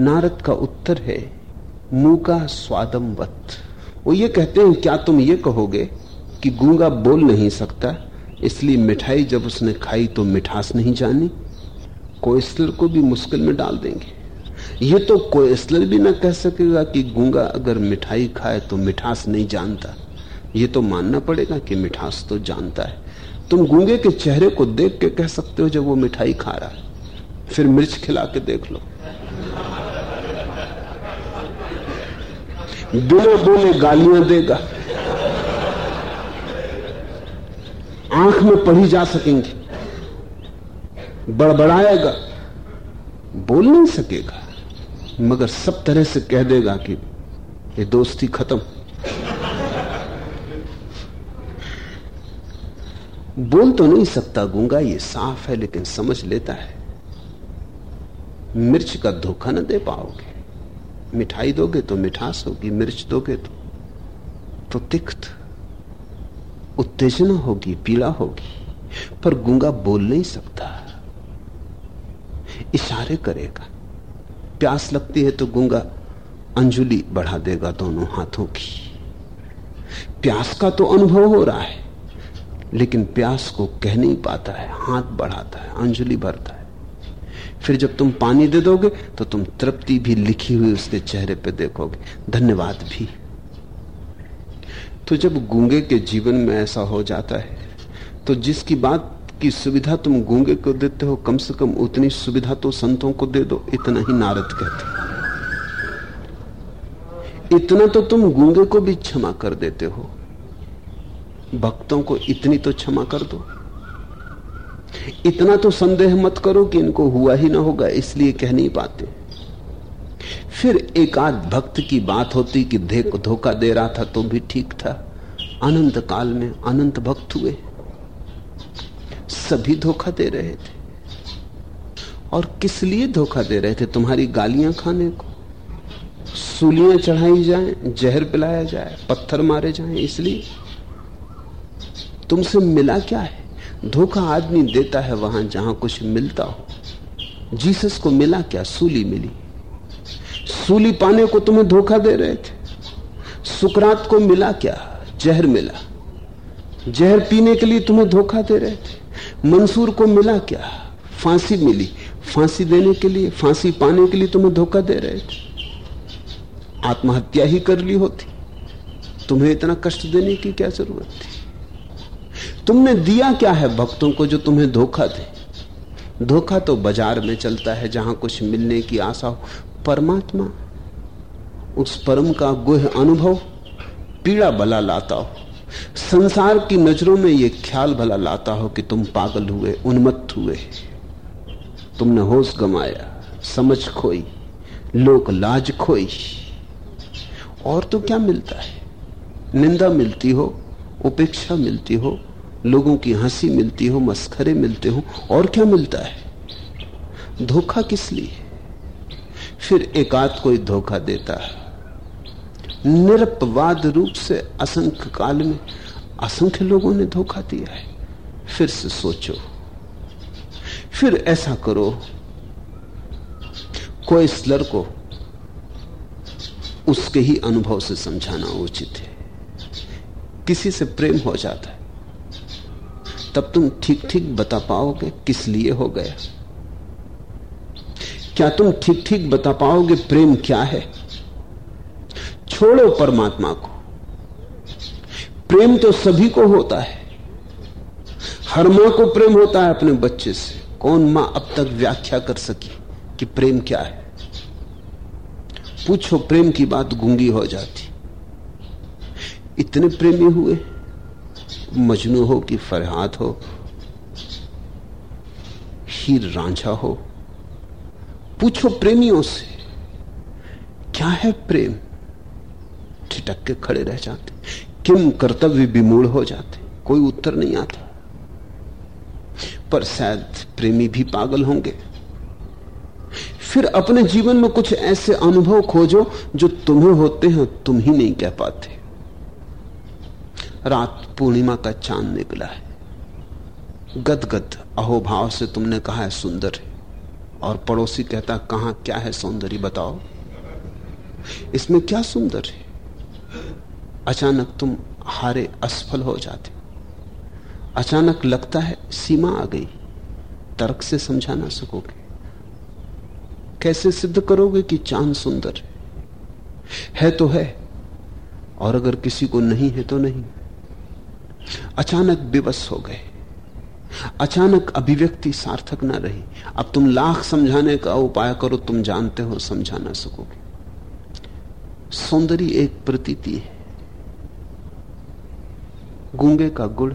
नारद का उत्तर है मुँह का स्वादम वत वो ये कहते हैं, क्या तुम ये कहोगे कि गूँगा बोल नहीं सकता, इसलिए मिठाई जब उसने खाई तो मिठास नहीं जानी? कोयस्लर को भी मुश्किल में डाल देंगे। ये तो कोयस्लर भी ना कह सकेगा कि गूँगा अगर मिठाई खाए तो मिठास नहीं जानता। ये तो मानना पड़ेगा कि मिठास तो जानता है। तुम गूँगे के चेहरे को देख के कह सकते हो जब वो मिठाई खा रहा है। फिर मिर्च खिला के देख लो। बिना बोले गालियाँ देगा। आँख में पढ़ी जा सकेंगी। बड़बड़ाएगा, बोल नहीं सकेगा, मगर सब तरह से कह देगा कि ये दोस्ती खत्म। बोल तो नहीं सकता गूँगा, ये साफ़ है, लेकिन समझ लेता है। मिर्च का धोखा न दे पाओगे। मिठाई दोगे तो मिठास होगी, मिर्च दोगे तो तो तिक्त। उत्तेजना होगी पीड़ा होगी, पर गूँगा बोल नहीं सकता। इशारे करेगा। प्यास लगती है तो गूँगा अंजुली बढ़ा देगा दोनों हाथों की। प्यास का तो अनुभव हो रहा है, लेकिन प्यास को कह नहीं पाता है, हाथ बढ़ाता है, अंजुली भरता है। फिर जब तुम पानी दे दोगे तो तुम तृप्ति भी लिखी हुई उसके चेहरे पे देखोगे। धन्यवाद भी। तो जब गूँगे के जीवन में ऐसा हो जाता है तो जिसकी बात की सुविधा तुम गूँगे को देते हो, कम से कम उतनी सुविधा तो संतों को दे दो, इतना ही नारद कहते इतना तो तुम गूँगे को भी क्षमा कर देते हो। भक्तों को इतनी तो क्षमा कर दो। इतना तो संदेह मत करो कि इनको हुआ ही ना होगा, इसलिए कह नहीं पाते। फिर एक आध भक्त की बात होती कि देख धोखा दे रहा था तो भी ठीक था। अनंत काल में अनंत भक्त हुए। सभी धोखा दे रहे थे। और किस लिए धोखा दे रहे थे? तुम्हारी गालियाँ खाने को। सूलियाँ चढ़ाई जाए, जहर पिलाया जाए, पत्थर मारे जाए, इसलिए। तुमसे मिला क्या है? धोखा आदमी देता है वहाँ जहाँ कुछ मिलता हो। जीसस को मिला क्या? सूली मिली। सूली पाने को तुम्हें धोखा दे रहे थे। सुकरात को मिला क्या? जहर मिला। जहर पीने के लिए तुम्हें धोखा दे रहे थे। मंसूर को मिला क्या? फांसी मिली। फांसी देने के लिए, फांसी पाने के लिए तुम्हें धोखा दे रहे थे। आत्महत्या ही कर ली होती। तुम्हें इतना कष्ट देने की क्या ज़रूरत थी? तुमने दिया क्या है भक्तों को जो तुम्हें धोखा दे? धोखा तो बाज़ार में चलता है, जहाँ कुछ मिलने की आशा हो। परमात्मा, उस परम का गुह अनुभव, पीड़ा भला लाता हो। संसार की नज़रों में यह ख्याल भला लाता हो कि तुम पागल हुए, उन्मत्त हुए। तुमने होश गमाया, समझ खोई, लोक लाज खोई। और तो क्या मिलता है? निंदा मिलती हो, उपेक्षा मिलती हो लोगों की हँसी मिलती हो, मस्खरे मिलते हो, और क्या मिलता है? धोखा किस लिए? फिर एकाध कोई धोखा देता है। निरपवाद रूप से असंख्य काल में असंख्य लोगों ने धोखा दिया है। फिर से सोचो। फिर ऐसा करो, कोई स्लर को उसके ही अनुभव से समझाना उचित है। किसी से प्रेम हो जाता है। तब तुम ठीक ठीक बता पाओगे किस लिए हो गया। क्या तुम ठीक ठीक बता पाओगे प्रेम क्या है? छोड़ो परमात्मा को। प्रेम तो सभी को होता है। हर माँ को प्रेम होता है अपने बच्चे से। कौन माँ अब तक व्याख्या कर सकी कि प्रेम क्या है? पूछो, प्रेम की बात गूँगी हो जाती। इतने प्रेमी हुए। मजनू हो कि फरहाद हो, हीर रांझा हो, पूछो प्रेमियों से, क्या है प्रेम? ठिटक के खड़े रह जाते किम कर्तव्य विमूढ़ हो जाते? कोई उत्तर नहीं आता। पर शायद प्रेमी भी पागल होंगे। फिर अपने जीवन में कुछ ऐसे अनुभव खोजो जो तुम्हें होते हैं, तुम ही नहीं कह पाते। रात पूर्णिमा का चाँद निकला है। गदगद अहोभाव से तुमने कहा है सुंदर है। और पड़ोसी कहता कहा क्या है सौंदर्य बताओ? इसमें क्या सुंदर है? अचानक तुम हारे असफल हो जाते। अचानक लगता है सीमा आ गई। तर्क से समझा ना सकोगे। कैसे सिद्ध करोगे कि चाँद सुंदर है? है तो है, और अगर किसी को नहीं है तो नहीं। अचानक विवश हो गए। अचानक अभिव्यक्ति सार्थक ना रही। अब तुम लाख समझाने का उपाय करो, तुम जानते हो समझा ना सकोगे सौंदर्य एक प्रतीति है। गूँगे का गुड़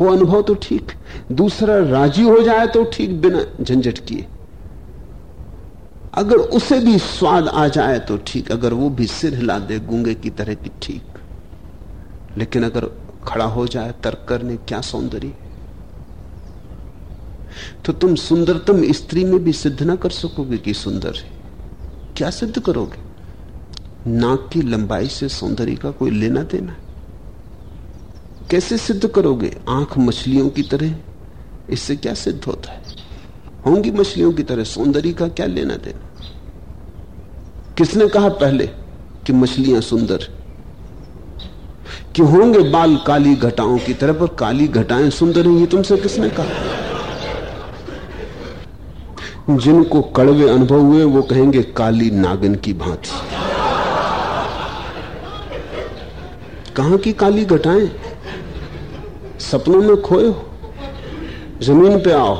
हो अनुभव तो ठीक, दूसरा राज़ी हो जाए तो ठीक, बिना झंझट किए। अगर उसे भी स्वाद आ जाए तो ठीक, अगर वो भी सिर हिला दे, गूँगे की तरह की ठीक। लेकिन अगर खड़ा हो जाए, तर्क करने क्या सौंदर्य तो तुम सुंदरतम स्त्री में भी सिद्ध ना कर सकोगे कि सुंदर है। क्या सिद्ध करोगे? नाक की लंबाई से सौंदर्य का कोई लेना देना कैसे सिद्ध करोगे? आँख मछलियों की तरह। इससे क्या सिद्ध होता है? होंगी मछलियों की तरह। सौंदर्य का क्या लेना देना? किसने कहा पहले कि मछलियाँ सुंदर कि होंगे बाल काली घटाओं की पर काली घटाएँ सुंदर हैं, ये तुमसे किसने कहा? जिनको कड़वे अनुभव हुए, वो कहेंगे काली नागन की भांति। कहाँ की काली घटाएँ? सपनों में खोए हो? ज़मीन पे आओ।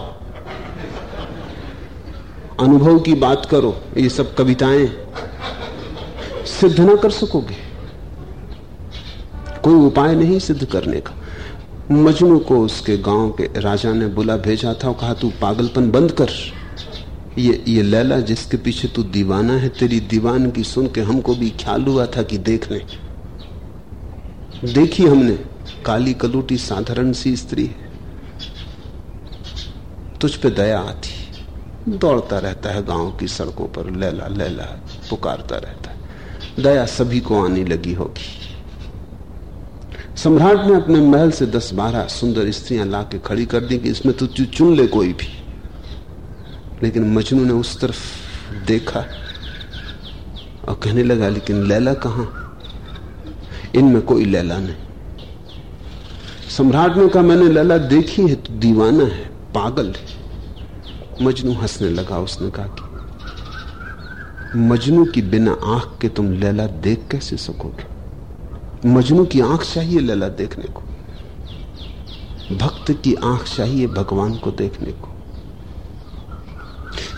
अनुभव की बात करो, ये सब कविताएँ सिद्ध ना कर सकोगे। कोई उपाय नहीं सिद्ध करने का। मजनू को उसके गाँव के राजा ने बुला भेजा था और कहा, तू पागलपन बंद कर। ये ये लैला जिसके पीछे तू दीवाना है, तेरी दीवान की सुन के हमको भी ख्याल हुआ था कि देख ले। देखी हमने, काली कलूटी साधारण सी स्त्री है। तुझ पे दया आती। दौड़ता रहता है गाँव की सड़कों पर, लैला लैला, पुकारता रहता है। दया सभी को आने लगी होगी। सम्राट ने अपने महल से दस बारह सुंदर स्त्रियाँ ला के खड़ी कर दी कि इसमें तो तू चुन ले कोई भी। लेकिन मजनू ने उस तरफ़ देखा और कहने लगा, लेकिन लैला कहाँ? इनमें कोई लैला नहीं। सम्राट ने कहा, मैंने लैला देखी है तो दीवाना है, पागल है। मजनू हंसने लगा, उसने कहा कि, मजनू की बिना आँख के तुम लैला देख कैसे सकोगे? मजनू की आँख चाहिए लैला देखने को। भक्त की आँख चाहिए भगवान को देखने को।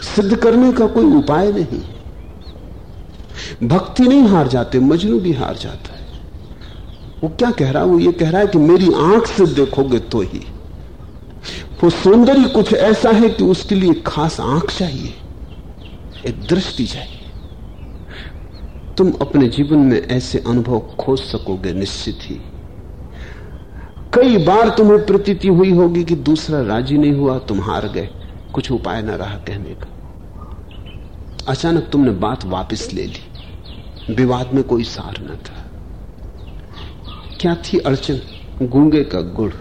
सिद्ध करने का कोई उपाय नहीं। भक्ति नहीं हार जाते, मजनू भी हार जाता है। वो क्या कह रहा है? वो ये कह रहा है कि मेरी आँख से देखोगे तो ही। वो सौंदर्य कुछ ऐसा है कि उसके लिए खास आँख चाहिए, एक दृष्टि चाहिए। तुम अपने जीवन में ऐसे अनुभव खोज सकोगे, निश्चित ही। कई बार तुम्हें प्रतीति हुई होगी कि दूसरा राज़ी नहीं हुआ, तुम हार गए। कुछ उपाय ना रहा कहने का। अचानक तुमने बात वापस ले ली। विवाद में कोई सार न था। क्या थी अड़चन? गूँगे का गुड़।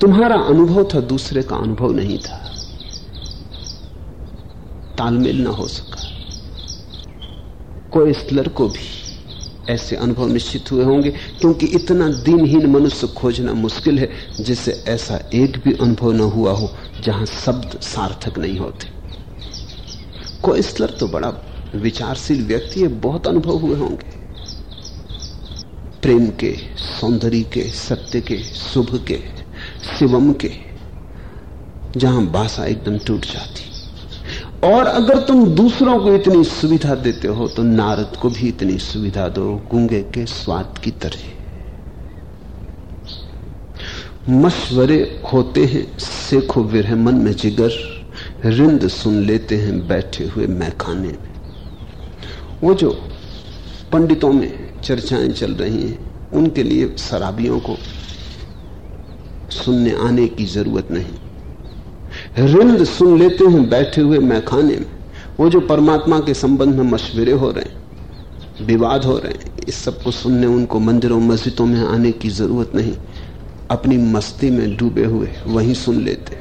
तुम्हारा अनुभव था, दूसरे का अनुभव नहीं था। तालमेल ना हो सका। कोई स्लर को भी ऐसे अनुभव निश्चित हुए होंगे? क्योंकि इतना दिनहीन मनुष्य खोजना मुश्किल है, जिससे ऐसा एक भी अनुभव न हुआ हो जहाँ शब्द सार्थक नहीं होते। कोइस्लर तो बड़ा विचारशील व्यक्ति है, बहुत अनुभव हुए होंगे। प्रेम के, सौंदर्य के, सत्य के, शुभ के, शिवम के, जहाँ भाषा एकदम टूट जाती। और अगर तुम दूसरों को इतनी सुविधा देते हो तो नारद को भी इतनी सुविधा दो, गुंगे के स्वाद की तरह। मशवरे होते हैं, सेखो विरह मन में जिगर, रिंद सुन लेते हैं बैठे हुए मैखाने में। वो जो पंडितों में चर्चाएँ चल रही हैं, उनके लिए शराबियों को सुनने आने की ज़रूरत नहीं। रिंद सुन लेते हैं बैठे हुए मैखाने में। वो जो परमात्मा के संबंध में मशवरे हो रहे हैं, विवाद हो रहे हैं, इस सबको सुनने उनको मंदिरों, मस्जिदों में आने की ज़रूरत नहीं। अपनी मस्ती में डूबे हुए, वहीं सुन लेते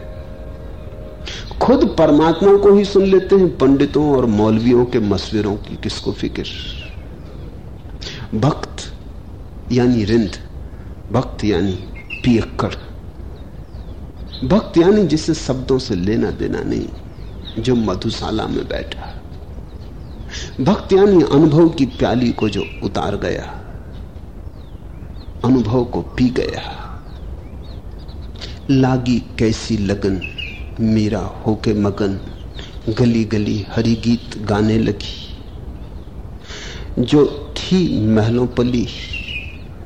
खुद परमात्मा को ही सुन लेते हैं, पंडितों और मौलवियों के मसविरों की किसको फ़िक्र? भक्त यानी रिंद, भक्त यानी पियक्कड़। भक्त यानी जिसे शब्दों से लेना देना नहीं, जो मधुशाला में बैठा। भक्त यानी अनुभव की प्याली को जो उतार गया, अनुभव को पी गया। लागी कैसी लगन, मीरा होके मगन गली गली हरी गीत गाने लगी। जो थी महलों पली,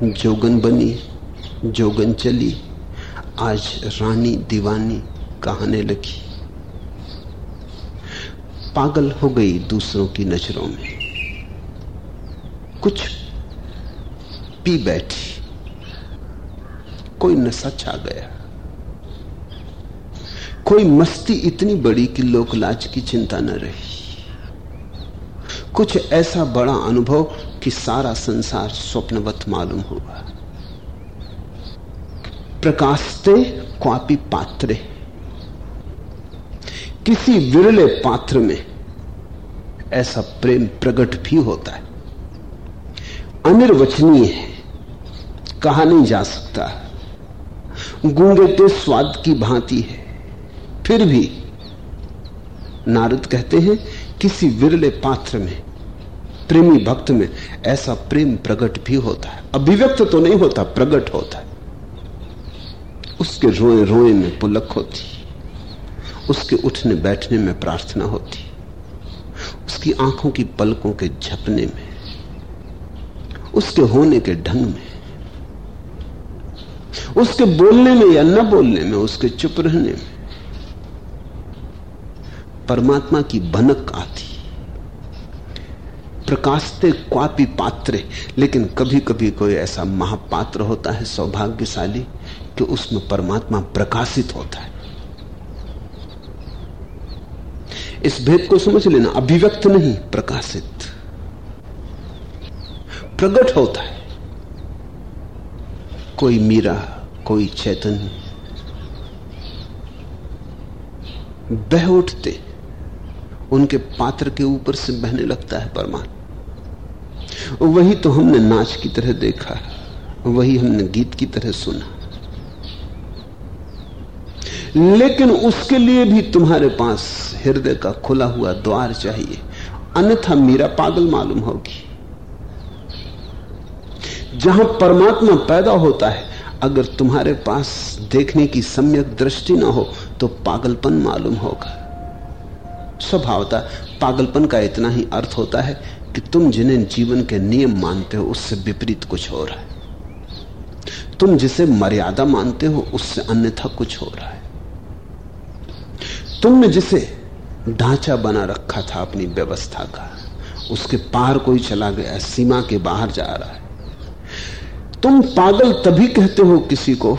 जोगन बनी, जोगन चली आज रानी दीवानी कहने लगी पागल हो गई दूसरों की नज़रों में। कुछ पी बैठी। कोई नशा छा गया। कोई मस्ती इतनी बड़ी कि लोक लाज की चिंता न रही। कुछ ऐसा बड़ा अनुभव कि सारा संसार स्वप्नवत मालूम हुआ। प्रकाशते, क्वापी पात्रे। किसी विरले पात्र में ऐसा प्रेम प्रकट भी होता है। अनिर्वचनीय है। कहा नहीं जा सकता। गूँगे के स्वाद की भांति है। फिर भी नारद कहते हैं, किसी विरले पात्र में, प्रेमी भक्त में ऐसा प्रेम प्रकट भी होता है। अभिव्यक्त तो नहीं होता, प्रकट होता है। उसके रोए रोए में पुलक होती, उसके उठने बैठने में प्रार्थना होती, उसकी आँखों की पलकों के झपने में, उसके होने के ढंग में, उसके बोलने में या न बोलने में, उसके चुप रहने में, परमात्मा की भनक आती, प्रकाशते क्वापी पात्रे, लेकिन कभी कभी कोई ऐसा महापात्र होता है, सौभाग्यशाली कि उसमें परमात्मा प्रकाशित होता है। इस भेद को समझ लेना, अभिव्यक्त नहीं, प्रकाशित। प्रकट होता है। कोई मीरा, कोई चैतन्य बह उठते, उनके पात्र के ऊपर से बहने लगता है परमात्मा। वही तो हमने नाच की तरह देखा, वही हमने गीत की तरह सुना। लेकिन उसके लिए भी तुम्हारे पास हृदय का खुला हुआ द्वार चाहिए। अन्यथा मीरा पागल मालूम होगी। जहाँ परमात्मा पैदा होता है, अगर तुम्हारे पास देखने की सम्यक दृष्टि ना हो तो पागलपन मालूम होगा। स्वभावता पागलपन का इतना ही अर्थ होता है कि तुम जिन्हें जीवन के नियम मानते हो, उससे विपरीत कुछ हो रहा है। तुम जिसे मर्यादा मानते हो, उससे अन्यथा कुछ हो रहा है। तुमने जिसे ढांचा बना रखा था अपनी व्यवस्था का, उसके पार कोई चला गया, सीमा के बाहर जा रहा है। तुम पागल तभी कहते हो किसी को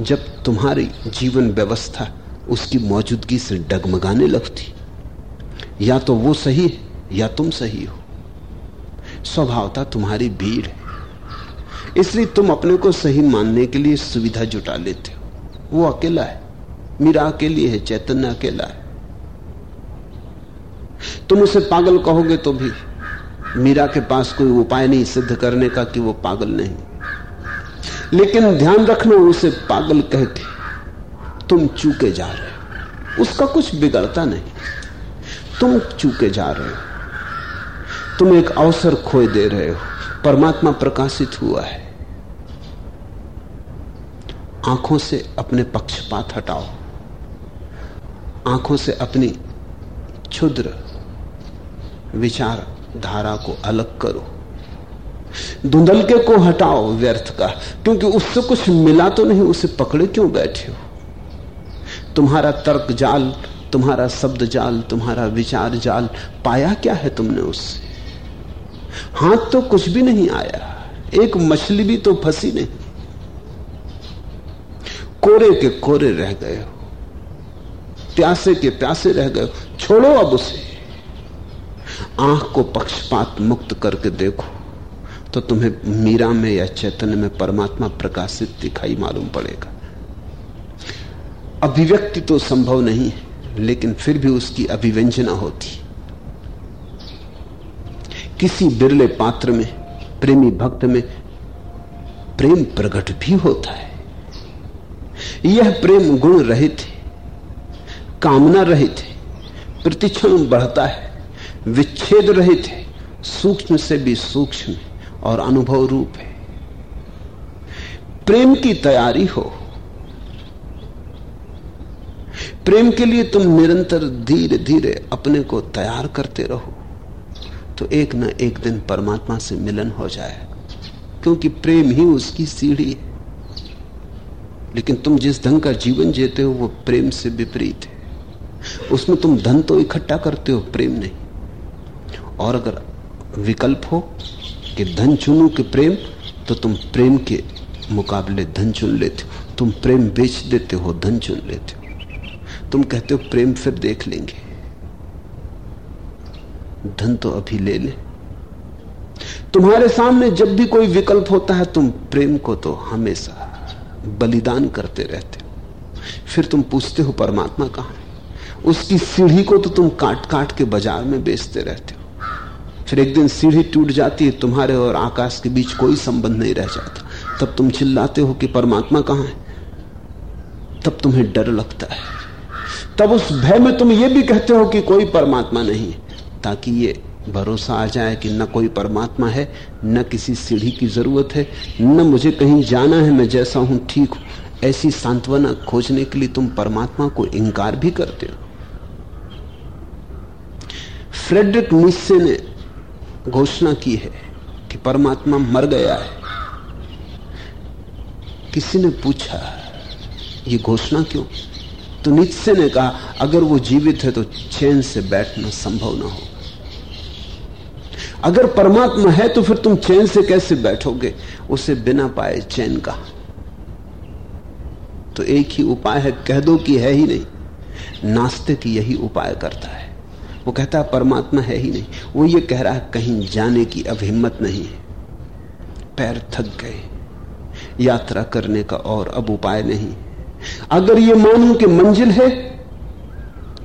जब तुम्हारी जीवन व्यवस्था उसकी मौजूदगी से डगमगाने लगती। या तो वो सही है, या तुम सही हो। स्वभावता तुम्हारी भीड़ है। इसलिए तुम अपने को सही मानने के लिए सुविधा जुटा लेते हो। वो अकेला है। मीरा अकेली है, चैतन्य अकेला है। तुम उसे पागल कहोगे तो भी मीरा के पास कोई उपाय नहीं सिद्ध करने का कि वो पागल नहीं। लेकिन ध्यान रखना, उसे पागल कह के तुम चूके जा रहे हो। उसका कुछ बिगड़ता नहीं। तुम चूके जा रहे हो। तुम एक अवसर खोए दे रहे हो। परमात्मा प्रकाशित हुआ है। आँखों से अपने पक्षपात हटाओ। आँखों से अपनी क्षुद्र विचार धारा को अलग करो। धुंधलके को हटाओ व्यर्थ का, क्योंकि उससे कुछ मिला तो नहीं, उसे पकड़े क्यों बैठे हो? तुम्हारा तर्क जाल, तुम्हारा शब्द जाल, तुम्हारा विचार जाल, पाया क्या है तुमने उससे? हाथ तो कुछ भी नहीं आया, एक मछली भी तो फंसी नहीं। कोरे के कोरे रह गए हो। प्यासे के प्यासे रह गए। छोड़ो अब उसे। आँख को पक्षपात मुक्त करके देखो तो तुम्हें मीरा में या चैतन्य में परमात्मा प्रकाशित दिखाई मालूम पड़ेगा। अभिव्यक्ति तो संभव नहीं है, लेकिन फिर भी उसकी अभिव्यंजना होती। किसी बिरले पात्र में, प्रेमी भक्त में प्रेम प्रकट भी होता है। यह प्रेम गुण रहित है। कामना रहित है, प्रतिक्षण बढ़ता है, विच्छेद रहित है, सूक्ष्म से भी सूक्ष्म और अनुभव रूप है। प्रेम की तैयारी हो। प्रेम के लिए तुम निरंतर धीरे धीरे अपने को तैयार करते रहो तो एक न एक दिन परमात्मा से मिलन हो जाए, क्योंकि प्रेम ही उसकी सीढ़ी है। लेकिन तुम जिस ढंग का जीवन जीते हो, वो प्रेम से विपरीत है। उसमें तुम धन तो इकट्ठा करते हो, प्रेम नहीं। और अगर विकल्प हो कि धन चुनो कि प्रेम तो तुम प्रेम के मुकाबले धन चुन लेते हो। तुम प्रेम बेच देते हो, धन चुन लेते हो। तुम कहते हो, प्रेम फिर देख लेंगे। धन तो अभी ले ले। तुम्हारे सामने जब भी कोई विकल्प होता है, तुम प्रेम को तो हमेशा बलिदान करते रहते हो। फिर तुम पूछते हो, परमात्मा कहाँ उसकी सीढ़ी को तो तुम काट काट के बाज़ार में बेचते रहते हो। फिर एक दिन सीढ़ी टूट जाती है, तुम्हारे और आकाश के बीच कोई संबंध नहीं रह जाता। तब तुम चिल्लाते हो कि परमात्मा कहाँ है? तब तुम्हें डर लगता है। तब उस भय में तुम ये भी कहते हो कि कोई परमात्मा नहीं ताकि ये भरोसा आ जाए कि न कोई परमात्मा है, न किसी सीढ़ी की ज़रूरत है, न मुझे कहीं जाना है, मैं जैसा हूँ ठीक हूँ। ऐसी सांत्वना खोजने के लिए तुम परमात्मा को इंकार भी करते हो। फ्रेडरिक निश्चे ने घोषणा की है कि परमात्मा मर गया है। किसी ने पूछा, ये घोषणा क्यों? तो निश्चय ने कहा, अगर वो जीवित है तो चैन से बैठना संभव ना हो। अगर परमात्मा है तो फिर तुम चैन से कैसे बैठोगे? उसे बिना पाए चैन का तो एक ही उपाय है, कह दो कि है ही नहीं। नास्तिक यही उपाय करता है। वो कहता है परमात्मा है ही नहीं। वो ये कह रहा है कहीं जाने की अब हिम्मत नहीं है। पैर थक गए। यात्रा करने का और अब उपाय नहीं। अगर ये मानू कि मंजिल है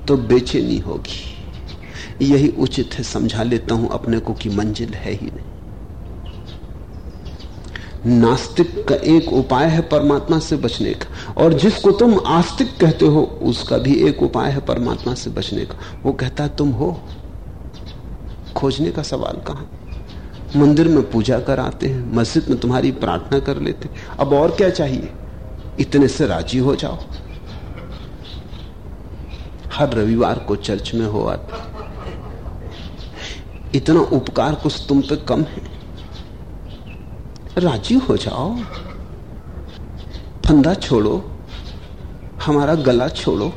तो बेचैनी होगी। यही उचित है, समझा लेता हूँ अपने को कि मंजिल है ही नहीं। नास्तिक का एक उपाय है परमात्मा से बचने का। और जिसको तुम आस्तिक कहते हो, उसका भी एक उपाय है परमात्मा से बचने का। वो कहता तुम हो। खोजने का सवाल कहाँ? मंदिर में पूजा कर आते हैं, मस्जिद में तुम्हारी प्रार्थना कर लेते अब और क्या चाहिए? इतने से राज़ी हो जाओ। हर रविवार को चर्च में हो आते इतना उपकार कुछ तुम पे कम है। राज़ी हो जाओ। फंदा छोड़ो। हमारा गला छोड़ो।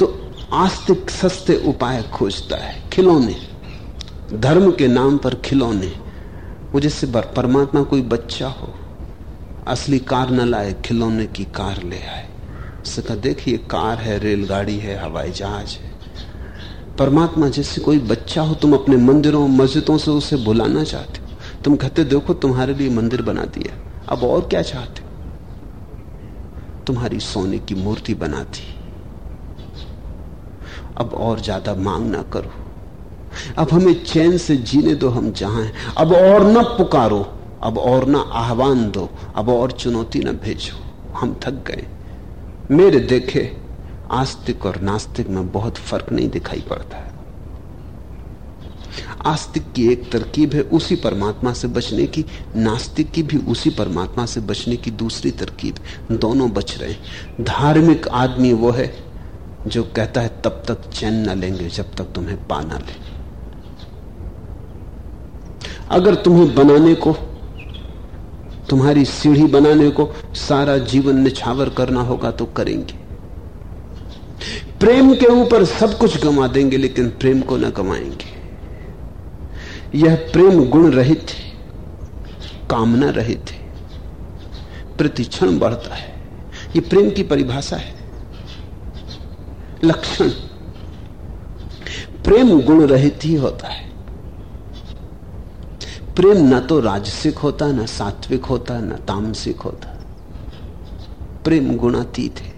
तो आस्तिक सस्ते उपाय खोजता है, खिलौने। धर्म के नाम पर खिलौने। वो जैसे परमात्मा कोई बच्चा हो, असली कार न लाए, खिलौने की कार ले आए। उससे कहा देखिए कार है, रेलगाड़ी है, हवाई जहाज़ है। परमात्मा जैसे कोई बच्चा हो, तुम अपने मंदिरों, मस्जिदों से उसे बुलाना चाहते हो। तुम कहते, देखो, तुम्हारे लिए मंदिर बना दिया अब और क्या चाहते हो? तुम्हारी सोने की मूर्ति बना दी। अब और ज़्यादा मांग ना करो। अब हमें चैन से जीने दो हम जहाँ हैं। अब और ना पुकारो। अब और ना आह्वान दो। अब और चुनौती ना भेजो। हम थक गए। मेरे देखे आस्तिक और नास्तिक में बहुत फ़र्क नहीं दिखाई पड़ता है। आस्तिक की एक तरकीब है उसी परमात्मा से बचने की, नास्तिक की भी उसी परमात्मा से बचने की दूसरी तरकीब। दोनों बच रहे हैं। धार्मिक आदमी वो है जो कहता है, तब तक चैन न लेंगे, जब तक तुम्हें पाना ले। अगर तुम्हें बनाने को, तुम्हारी सीढ़ी बनाने को सारा जीवन निछावर करना होगा तो करेंगे। प्रेम के ऊपर सब कुछ गंवा देंगे, लेकिन प्रेम को न गंवाएँगे। यह प्रेम गुण रहित है, कामना रहित है, प्रतिक्षण बढ़ता है। यह प्रेम की परिभाषा है। लक्षण। प्रेम गुण रहित ही होता है। प्रेम न तो राजसिक होता, ना सात्विक होता, ना तामसिक होता। प्रेम गुणातीत है।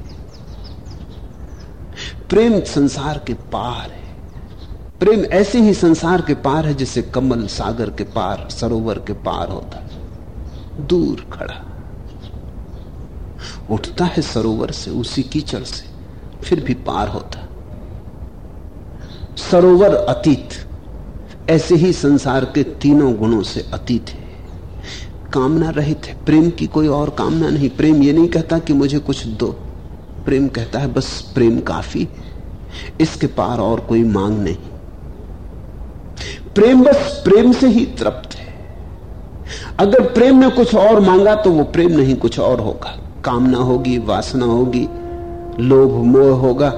प्रेम संसार के पार है। प्रेम ऐसे ही संसार के पार है जैसे कमल सागर के पार, सरोवर के पार होता है। दूर खड़ा। उठता है सरोवर से, उसी कीचड़ से, फिर भी पार होता सरोवर अतीत, ऐसे ही संसार के तीनों गुणों से अतीत है। कामना रहित है। प्रेम की कोई और कामना नहीं। प्रेम ये नहीं कहता कि मुझे कुछ दो प्रेम कहता है, बस प्रेम काफ़ी, इसके पार और कोई मांग नहीं। प्रेम बस प्रेम से ही तृप्त है। अगर प्रेम ने कुछ और मांगा तो वो प्रेम नहीं, कुछ और होगा। कामना होगी, वासना होगी, लोभ मोह होगा।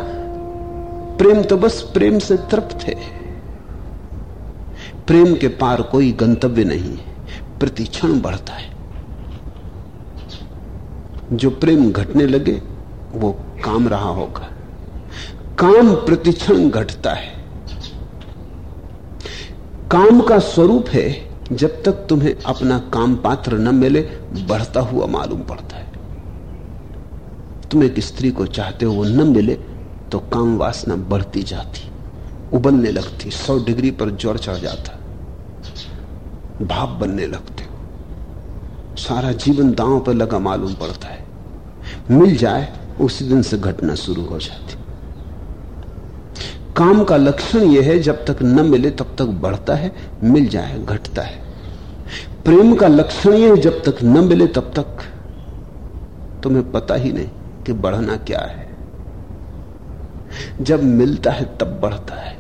प्रेम तो बस प्रेम से तृप्त है। प्रेम के पार कोई गंतव्य नहीं है, प्रतिक्षण बढ़ता है। जो प्रेम घटने लगे वो काम रहा होगा। काम प्रतिक्षण घटता है। काम का स्वरूप है, जब तक तुम्हें अपना काम पात्र न मिले, बढ़ता हुआ मालूम पड़ता है। तुम एक स्त्री को चाहते हो वो न मिले तो काम वासना बढ़ती जाती, उबलने लगती, सौ डिग्री पर ज़ोर चढ़ जाता, भाप बनने लगते। हो सारा जीवन दांव पर लगा मालूम पड़ता है। मिल जाए उसी दिन से घटना शुरू हो जाती। काम का लक्षण यह है, जब तक न मिले तब तक बढ़ता है, मिल जाए, घटता है। प्रेम का लक्षण यह जब तक न मिले तब तक तुम्हें पता ही नहीं कि बढ़ना क्या है। जब मिलता है तब बढ़ता है।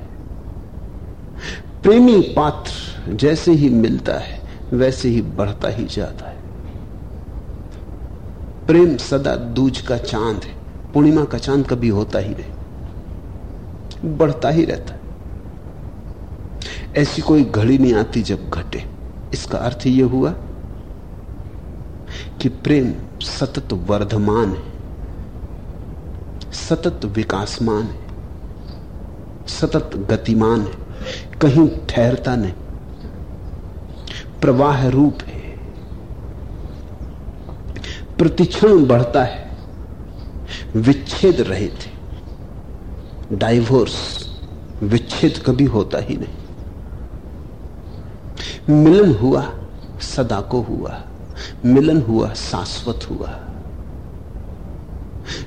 प्रेमी पात्र जैसे ही मिलता है, वैसे ही बढ़ता ही जाता है। प्रेम सदा दूज का चाँद है। पूर्णिमा का चाँद कभी होता ही नहीं। बढ़ता ही रहता है। ऐसी कोई घड़ी नहीं आती जब घटे। इसका अर्थ यह हुआ कि प्रेम सतत वर्धमान है। सतत विकासमान है। सतत गतिमान है। कहीं ठहरता नहीं। प्रवाह रूप है। प्रतिक्षण बढ़ता है। विच्छेद रहे थे। डाइवोर्स विच्छेद कभी होता ही नहीं। मिलन हुआ, सदा को हुआ। मिलन हुआ, शाश्वत हुआ।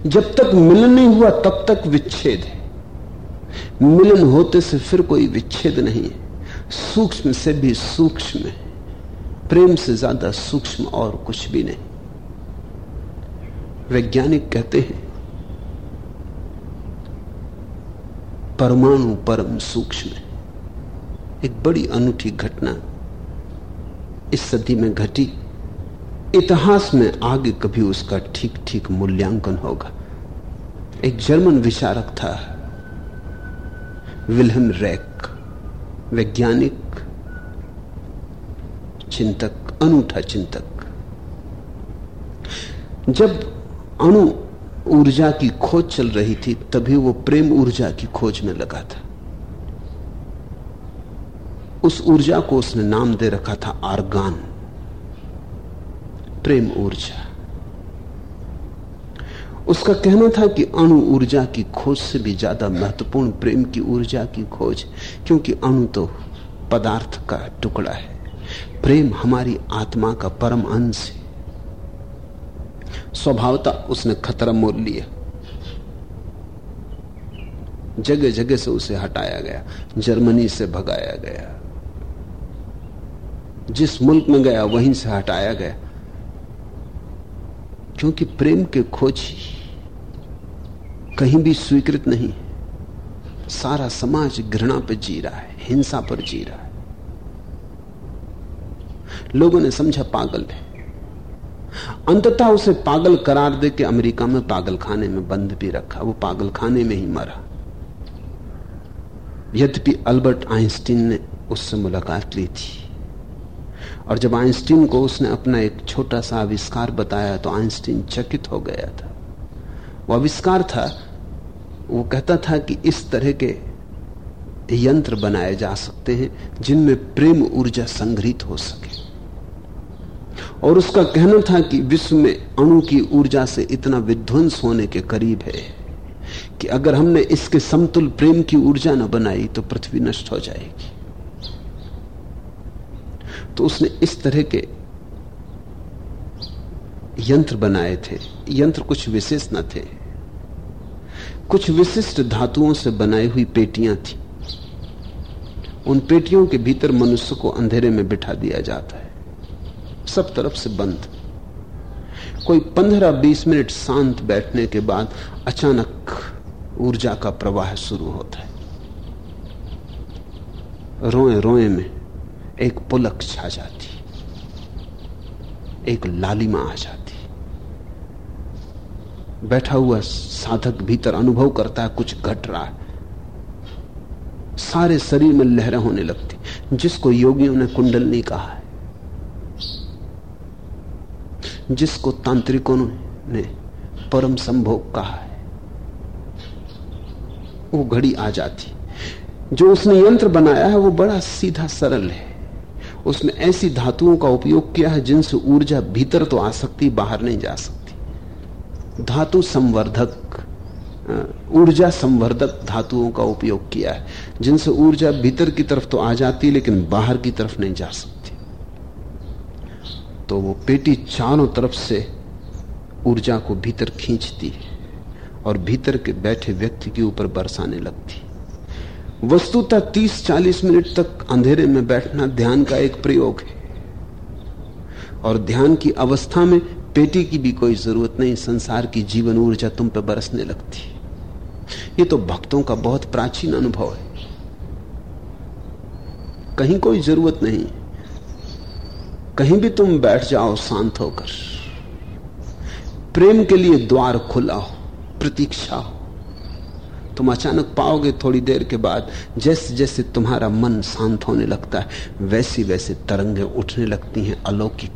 जब तक मिलन नहीं हुआ, तब तक विच्छेद है। मिलन होते से फिर कोई विच्छेद नहीं है। सूक्ष्म से भी सूक्ष्म है। प्रेम से ज़्यादा सूक्ष्म और कुछ भी नहीं। वैज्ञानिक कहते हैं, परमाणु परम सूक्ष्म एक बड़ी अनूठी घटना इस सदी में घटी। इतिहास में आगे कभी उसका ठीक ठीक मूल्यांकन होगा। एक जर्मन विचारक था, विल्हम रैक, वैज्ञानिक, चिंतक, अनूठा चिंतक। जब अणु ऊर्जा की खोज चल रही थी, तभी वो प्रेम ऊर्जा की खोज में लगा था। उस ऊर्जा को उसने नाम दे रखा था आर्गान। प्रेम ऊर्जा। उसका कहना था कि अणु ऊर्जा की खोज से भी ज़्यादा महत्वपूर्ण प्रेम की ऊर्जा की खोज, क्योंकि अणु तो पदार्थ का टुकड़ा है। प्रेम हमारी आत्मा का परम अंश है। स्वभावता उसने खतरा मोल लिया। जगह जगह से उसे हटाया गया, जर्मनी से भगाया गया। जिस मुल्क में गया, वहीं से हटाया गया। क्योंकि प्रेम के खोज कहीं भी स्वीकृत नहीं। सारा समाज घृणा पर जी रहा है, हिंसा पर जी रहा है। लोगों ने समझा पागल है। अंततः उसे पागल करार दे के अमेरिका में पागल खाने में बंद भी रखा। वो पागल खाने में ही मरा। यद्यपि अल्बर्ट आइंस्टीन ने उससे मुलाकात ली थी। और जब आइंस्टीन को उसने अपना एक छोटा सा आविष्कार बताया तो आइंस्टीन चकित हो गया था। वो आविष्कार था, वो कहता था कि इस तरह के यंत्र बनाए जा सकते हैं जिनमें प्रेम ऊर्जा संग्रहित हो सके। और उसका कहना था कि विश्व में अणु की ऊर्जा से इतना विध्वंस होने के करीब है कि अगर हमने इसके समतुल प्रेम की ऊर्जा न बनाई तो पृथ्वी नष्ट हो जाएगी। तो उसने इस तरह के यंत्र बनाए थे। यंत्र कुछ विशेष न थे। कुछ विशिष्ट धातुओं से बनाई हुई पेटियाँ थी। उन पेटियों के भीतर मनुष्य को अंधेरे में बिठा दिया जाता है। सब तरफ़ से बंद। कोई पंद्रह बीस मिनट शांत बैठने के बाद अचानक ऊर्जा का प्रवाह शुरू होता है। रोए रोए में एक पुलक छा जाती, एक लालिमा आ जाती। बैठा हुआ साधक भीतर अनुभव करता है, कुछ घट रहा है। सारे शरीर में लहरें होने लगती। जिसको योगियों ने कुंडलनी कहा है जिसको तांत्रिकों ने परम संभोग कहा है। वो घड़ी आ जाती। जो उसने यंत्र बनाया है, वो बड़ा सीधा सरल है। उसने ऐसी धातुओं का उपयोग किया है, जिनसे ऊर्जा भीतर तो आ सकती, बाहर नहीं जा सकती। धातु संवर्धक ऊर्जा संवर्धक धातुओं का उपयोग किया है, जिनसे ऊर्जा भीतर की तरफ़ तो आ जाती, लेकिन बाहर की तरफ़ नहीं जा सकती। तो वो पेटी चारों तरफ़ से ऊर्जा को भीतर खींचती है और भीतर के बैठे व्यक्ति के ऊपर बरसाने लगती वस्तुतः 30-40 मिनट तक अंधेरे में बैठना ध्यान का एक प्रयोग है। और ध्यान की अवस्था में पेटी की भी कोई ज़रूरत नहीं, संसार की जीवन ऊर्जा तुम पर बरसने लगती ये तो भक्तों का बहुत प्राचीन अनुभव है। कहीं कोई ज़रूरत नहीं। कहीं भी तुम बैठ जाओ, शांत होकर। प्रेम के लिए द्वार खुला हो, प्रतीक्षा हो। तुम अचानक पाओगे थोड़ी देर के बाद जैसे जैसे तुम्हारा मन शांत होने लगता है वैसी वैसे तरंगे उठने लगती हैं अलौकिक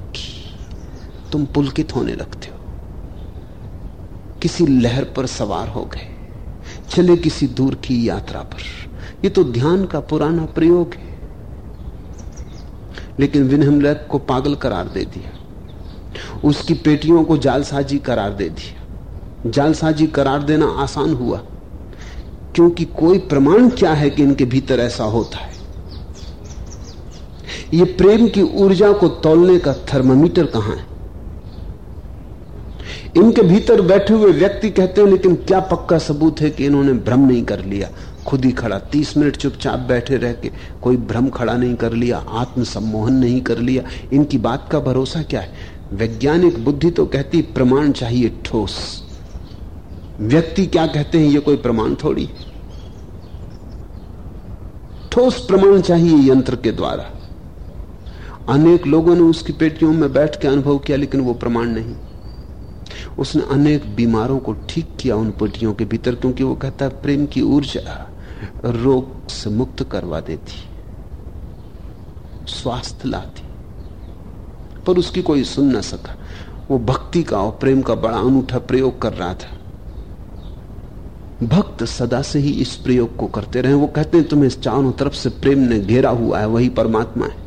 तुम पुलकित होने लगते हो। किसी लहर पर सवार हो गए, चले किसी दूर की यात्रा पर। यह तो ध्यान का पुराना प्रयोग है। लेकिन विनहम को पागल करार दे दिया। उसकी पेटियों को जालसाजी करार दे दिया। जालसाजी करार देना आसान हुआ, क्योंकि कोई प्रमाण क्या है कि इनके भीतर ऐसा होता है? ये प्रेम की ऊर्जा को तोलने का थर्मामीटर कहाँ है? इनके भीतर बैठे हुए व्यक्ति कहते हैं, लेकिन क्या पक्का सबूत है कि इन्होंने भ्रम नहीं कर लिया? खुद ही खड़ा, तीस मिनट चुपचाप बैठे रह के, कोई भ्रम खड़ा नहीं कर लिया आत्म सम्मोहन नहीं कर लिया। इनकी बात का भरोसा क्या है? वैज्ञानिक बुद्धि तो कहती, प्रमाण चाहिए ठोस। व्यक्ति क्या कहते हैं, ये कोई प्रमाण थोड़ी ठोस प्रमाण चाहिए यंत्र के द्वारा। अनेक लोगों ने उसकी पेटियों में बैठ के अनुभव किया, लेकिन वो प्रमाण नहीं। उसने अनेक बीमारों को ठीक किया उन पेटियों के भीतर, क्योंकि वो कहता है, प्रेम की ऊर्जा रोग से मुक्त करवा देती, स्वास्थ्य लाती। पर उसकी कोई सुन ना सका। वो भक्ति का और प्रेम का बड़ा अनूठा प्रयोग कर रहा था। भक्त सदा से ही इस प्रयोग को करते रहे। वो कहते हैं, तुम्हें चारों तरफ़ से प्रेम ने घेरा हुआ है, वही परमात्मा है।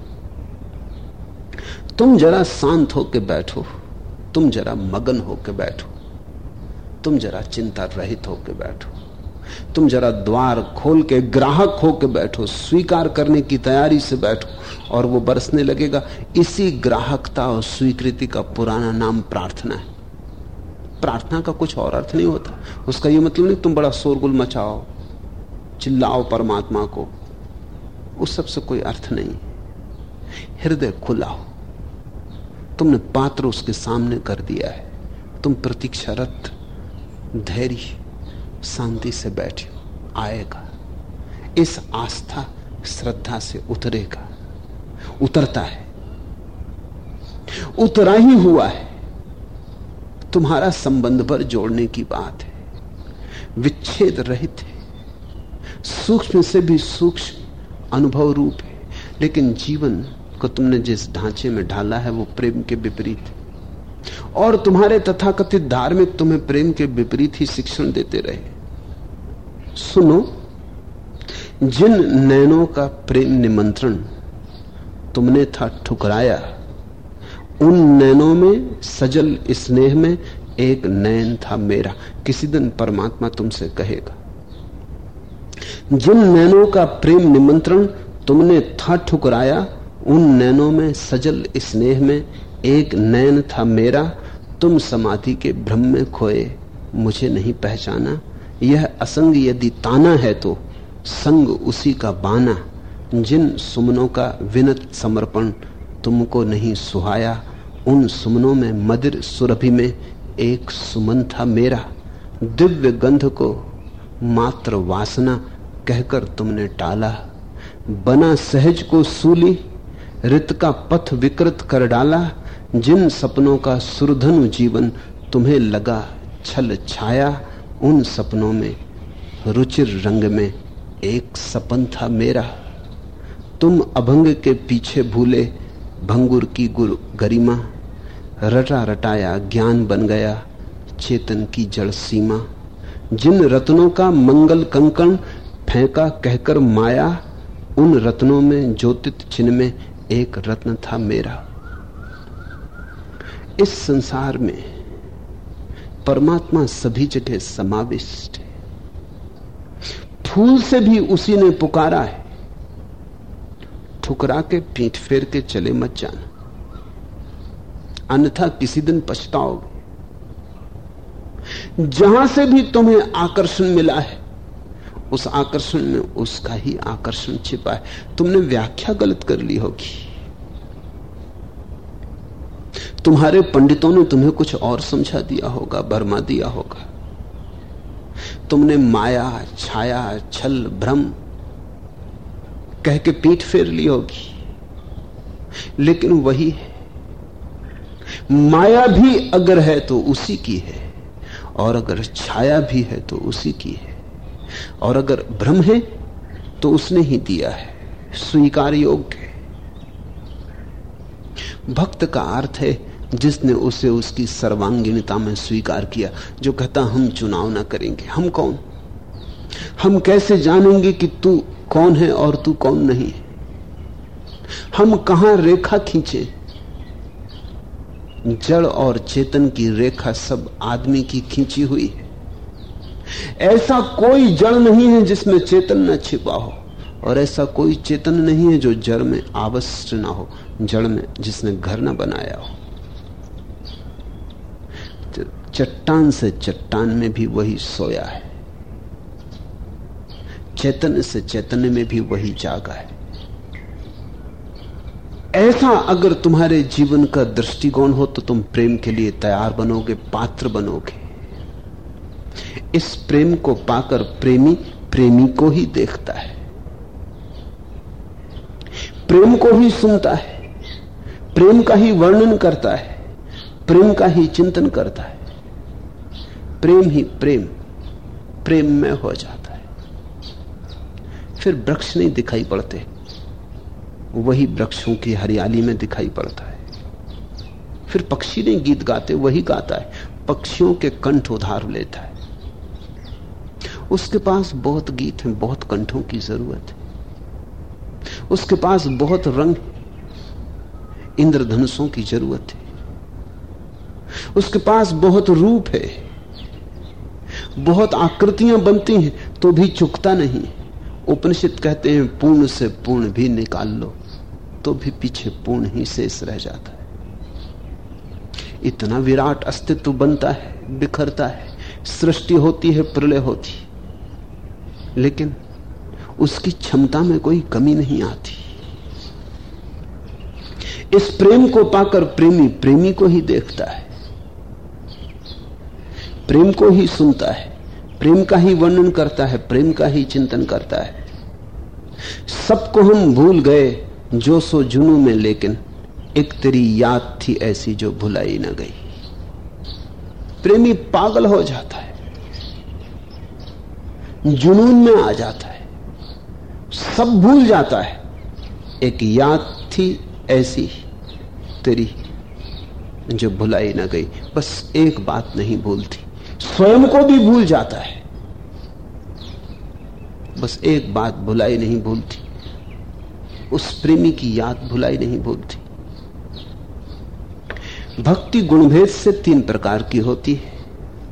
तुम जरा शांत होकर बैठो। तुम जरा मगन होकर बैठो। तुम जरा चिंता रहित होकर बैठो। तुम जरा द्वार खोल के, ग्राहक होकर बैठो, स्वीकार करने की तैयारी से बैठो, और वो बरसने लगेगा, इसी ग्राहकता और स्वीकृति का पुराना नाम प्रार्थना है। प्रार्थना का कुछ और अर्थ नहीं होता। उसका ये मतलब नहीं, तुम बड़ा शोरगुल मचाओ, चिल्लाओ परमात्मा को। उस सबसे कोई अर्थ नहीं। हृदय खुला हो। तुमने पात्र उसके सामने कर दिया है। तुम प्रतीक्षारत, धैर्य शांति से बैठे आएगा। इस आस्था, श्रद्धा से उतरेगा। उतरता है। उतरा ही हुआ है। तुम्हारा संबंध पर जोड़ने की बात है। विच्छेद रहित है। सूक्ष्म से भी सूक्ष्म अनुभव रूप है। लेकिन जीवन को तुमने जिस ढांचे में ढाला है, वो प्रेम के विपरीत है। और तुम्हारे तथाकथित धार्मिक तुम्हें प्रेम के विपरीत ही शिक्षण देते रहे। सुनो, जिन नैनों का प्रेम निमंत्रण तुमने था ठुकराया, उन नैनों में सजल स्नेह में एक नयन था मेरा। किसी दिन परमात्मा तुमसे कहेगा, जिन नैनों का प्रेम निमंत्रण तुमने था ठुकराया, उन नैनों में सजल स्नेह में एक नयन था मेरा। तुम समाधि के भ्रम में खोए, मुझे नहीं पहचाना। यह असंग यदि ताना है तो संग उसी का बाना, जिन सुमनों का विनत समर्पण तुमको नहीं सुहाया, उन सुमनों में मदिर सुरभि में एक सुमन था मेरा। दिव्य गंध को मात्र वासना कहकर तुमने टाला। बना सहज को सूली, रित का पथ विकृत कर डाला। जिन सपनों का सुरधनु जीवन तुम्हें लगा छल छाया उन सपनों में, रुचिर रंग में, एक सपन था मेरा। तुम अभंग के पीछे भूले, भंगुर की गुरु गरिमा। रटा रटाया ज्ञान बन गया, चेतन की जड़ सीमा। जिन रत्नों का मंगल कंकण फेंका कहकर माया, उन रत्नों में ज्योतित चिन्ह में एक रत्न था मेरा। इस संसार में परमात्मा सभी जगह समाविष्ट है। फूल से भी उसी ने पुकारा है। ठुकरा के पीठ फेर के चले मत जाना। अन्यथा किसी दिन पछताओगे। जहाँ से भी तुम्हें आकर्षण मिला है, उस आकर्षण में उसका ही आकर्षण छिपा है। तुमने व्याख्या गलत कर ली होगी। तुम्हारे पंडितों ने तुम्हें कुछ और समझा दिया होगा, बरमा दिया होगा। तुमने माया, छाया, छल, भ्रम कह के पीठ फेर ली होगी। लेकिन वही है, माया भी अगर है तो उसी की है, और अगर छाया भी है तो उसी की है, और अगर भ्रम है तो उसने ही दिया है, स्वीकार योग्य। भक्त का अर्थ है जिसने उसे उसकी सर्वांगीणता में स्वीकार किया, जो कहता, हम चुनाव ना करेंगे। हम कौन? हम कैसे जानेंगे कि तू कौन है और तू कौन नहीं हम कहाँ रेखा खींचे? जड़ और चेतन की रेखा सब आदमी की खींची हुई है। ऐसा कोई जड़ नहीं है जिसमें चेतन न छिपा हो, और ऐसा कोई चेतन नहीं है जो जड़ में आवश्य ना हो, जड़ में जिसने घर न बनाया हो। चट्टान से चट्टान में भी वही सोया है। चैतन्य से चैतन्य में भी वही जागा है। ऐसा अगर तुम्हारे जीवन का दृष्टिकोण हो तो तुम प्रेम के लिए तैयार बनोगे, पात्र बनोगे। इस प्रेम को पाकर प्रेमी प्रेमी को ही देखता है। प्रेम को ही सुनता है। प्रेम का ही वर्णन करता है। प्रेम का ही चिंतन करता है। प्रेम ही प्रेम प्रेम में हो जाता है। फिर वृक्ष नहीं दिखाई पड़ते, वही वृक्षों की हरियाली में दिखाई पड़ता है। फिर पक्षी नहीं गीत गाते, वही गाता है। पक्षियों के कंठ उधार लेता है। उसके पास बहुत गीत हैं, बहुत कंठों की ज़रूरत है। उसके पास बहुत रंग इंद्रधनुषों की ज़रूरत है। उसके पास बहुत रूप है। बहुत आकृतियाँ बनती हैं तो भी चुकता नहीं। उपनिषद कहते हैं, पूर्ण से पूर्ण भी निकाल लो तो भी पीछे पूर्ण ही शेष रह जाता है। इतना विराट अस्तित्व बनता है, बिखरता है, सृष्टि होती है, प्रलय होती है। लेकिन उसकी क्षमता में कोई कमी नहीं आती। इस प्रेम को पाकर प्रेमी प्रेमी को ही देखता है। प्रेम को ही सुनता है। प्रेम का ही वर्णन करता है, प्रेम का ही चिंतन करता है। सबको हम भूल गए, जो सो जुनू में, लेकिन एक तेरी याद थी ऐसी जो भुलाई ना गई। प्रेमी पागल हो जाता है, जुनून में आ जाता है। सब भूल जाता है, एक याद थी ऐसी तेरी जो भुलाई ना गई। बस एक बात नहीं भूलती। स्वयं को भी भूल जाता है। बस एक बात भुलाई नहीं भूलती। उस प्रेमी की याद भुलाई नहीं भूलती। भक्ति गुणभेद से तीन प्रकार की होती है।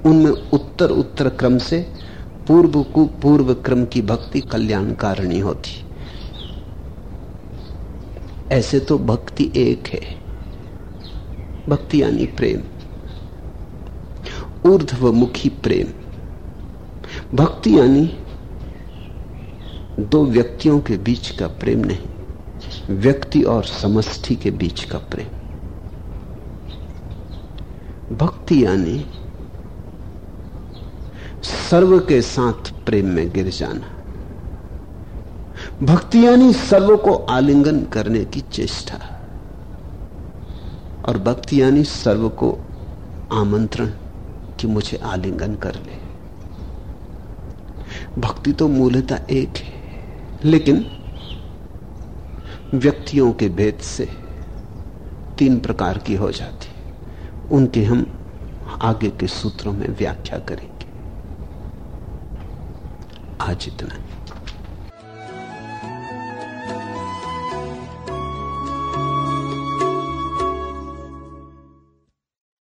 उनमें उत्तर उत्तर क्रम से पूर्व को पूर्व क्रम की भक्ति कल्याणकारिणी होती। ऐसे तो भक्ति एक है। भक्ति यानी प्रेम। ऊर्ध्वमुखी प्रेम। भक्ति यानी दो व्यक्तियों के बीच का प्रेम नहीं, व्यक्ति और समष्टि के बीच का प्रेम। भक्ति यानी सर्व के साथ प्रेम में गिर जाना। भक्ति यानी सर्व को आलिंगन करने की चेष्टा। और भक्ति यानी सर्व को आमंत्रण। कि मुझे आलिंगन कर ले। भक्ति तो मूलतः एक है, लेकिन व्यक्तियों के भेद से तीन प्रकार की हो जाती उनके हम आगे के सूत्रों में व्याख्या करेंगे। आज इतना।